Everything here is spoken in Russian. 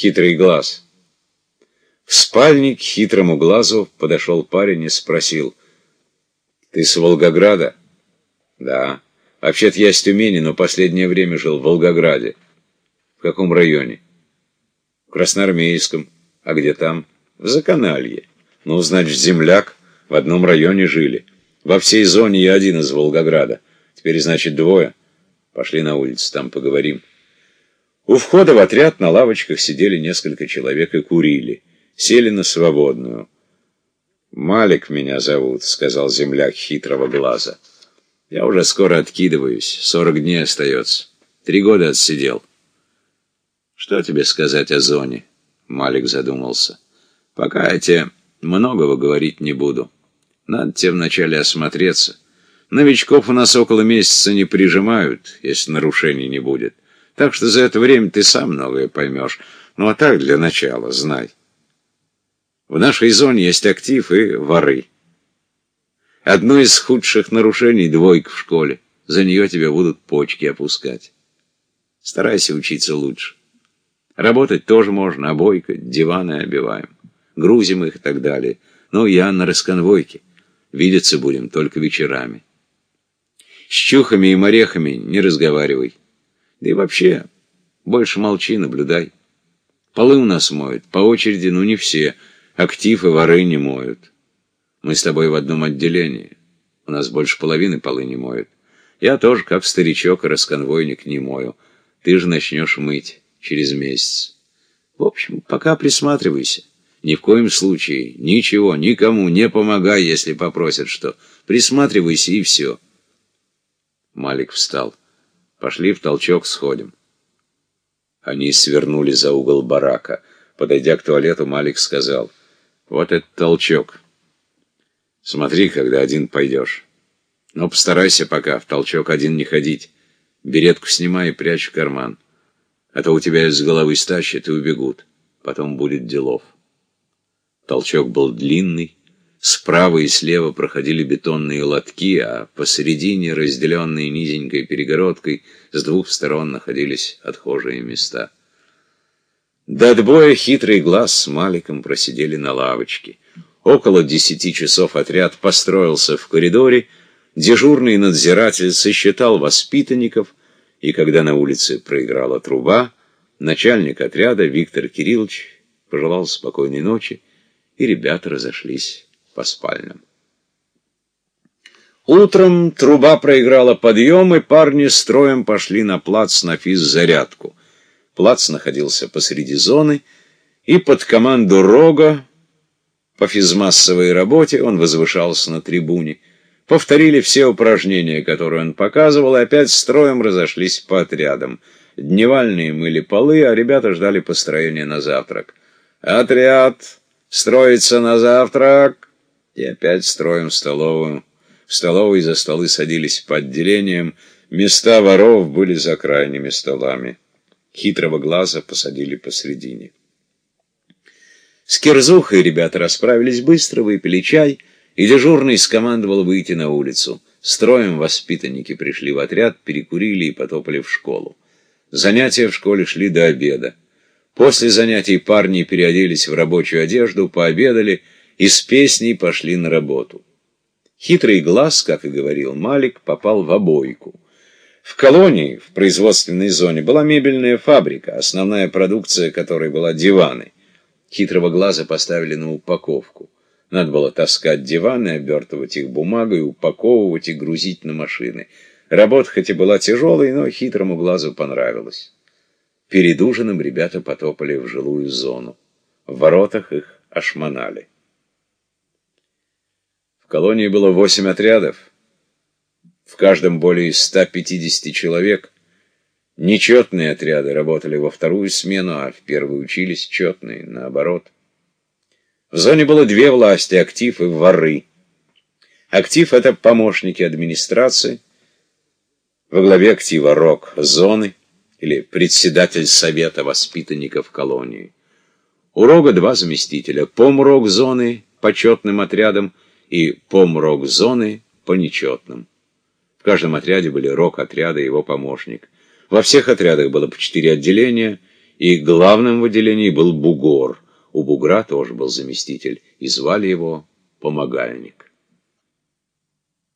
Хитрый глаз. В спальне к хитрому глазу подошел парень и спросил. «Ты с Волгограда?» «Да. Вообще-то я с Тюмени, но последнее время жил в Волгограде». «В каком районе?» «В Красноармейском. А где там?» «В Заканалье. Ну, значит, земляк. В одном районе жили. Во всей зоне я один из Волгограда. Теперь, значит, двое. Пошли на улицу, там поговорим». У входа в отряд на лавочках сидели несколько человек и курили. Сели на свободную. «Малик меня зовут», — сказал земляк хитрого глаза. «Я уже скоро откидываюсь. Сорок дней остается. Три года отсидел». «Что тебе сказать о зоне?» — Малик задумался. «Пока я тебе многого говорить не буду. Надо тебе вначале осмотреться. Новичков у нас около месяца не прижимают, если нарушений не будет». Так что за это время ты сам многое поймешь. Ну а так для начала знай. В нашей зоне есть актив и воры. Одно из худших нарушений — двойка в школе. За нее тебе будут почки опускать. Старайся учиться лучше. Работать тоже можно, обойкать, диваны обиваем. Грузим их и так далее. Ну, я на расконвойке. Видеться будем только вечерами. С чухами и морехами не разговаривай. Да и вообще, больше молчи, наблюдай. Полы у нас моют, по очереди, ну не все. Актив и воры не моют. Мы с тобой в одном отделении. У нас больше половины полы не моют. Я тоже, как старичок и расконвойник, не мою. Ты же начнешь мыть через месяц. В общем, пока присматривайся. Ни в коем случае, ничего, никому не помогай, если попросят что. Присматривайся и все. Малик встал. Пошли в толчок сходим. Они свернули за угол барака. Подойдя к туалету, Малик сказал, «Вот это толчок. Смотри, когда один пойдешь. Но постарайся пока в толчок один не ходить. Беретку снимай и прячь в карман. А то у тебя из головы стащат и убегут. Потом будет делов». Толчок был длинный, Справа и слева проходили бетонные лотки, а посередине, разделенные низенькой перегородкой, с двух сторон находились отхожие места. До отбоя хитрый глаз с Маликом просидели на лавочке. Около десяти часов отряд построился в коридоре, дежурный надзиратель сосчитал воспитанников, и когда на улице проиграла труба, начальник отряда Виктор Кириллович пожелал спокойной ночи, и ребята разошлись по спальням. Утром труба проиграла подъем, и парни строем пошли на плац на физзарядку. Плац находился посреди зоны, и под команду Рога по физмассовой работе он возвышался на трибуне. Повторили все упражнения, которые он показывал, и опять строем разошлись по отрядам. Дневальные мыли полы, а ребята ждали построения на завтрак. «Отряд! Строится на завтрак!» И опять строим столовую. В столовой за столы садились по отделениям, места воров были за крайними столами. Хитрого глаза посадили посредине. С Кирзухой ребята расправились быстро, выпили чай, и дежурный скомандовал выйти на улицу. Строем воспитанники пришли в отряд, перекурили и потопали в школу. Занятия в школе шли до обеда. После занятий парни переоделись в рабочую одежду, пообедали — и с песней пошли на работу. Хитрый глаз, как и говорил Малик, попал в обойку. В колонии, в производственной зоне, была мебельная фабрика, основная продукция которой была диваны. Хитрого глаза поставили на упаковку. Надо было таскать диваны, обертывать их бумагой, упаковывать и грузить на машины. Работа хоть и была тяжелой, но хитрому глазу понравилось. Перед ужином ребята потопали в жилую зону. В воротах их ошмонали. Колонии было восемь отрядов, в каждом более 150 человек. Нечетные отряды работали во вторую смену, а в первую учились четные, наоборот. В зоне было две власти – актив и воры. Актив – это помощники администрации, во главе актива РОК зоны или председатель совета воспитанников колонии. У РОГа два заместителя – помрок зоны почетным отрядом – и помрок-зоны по нечетным. В каждом отряде были рок-отряда и его помощник. Во всех отрядах было по четыре отделения, И главным в отделении был бугор. У бугра тоже был заместитель, и звали его Помогальник.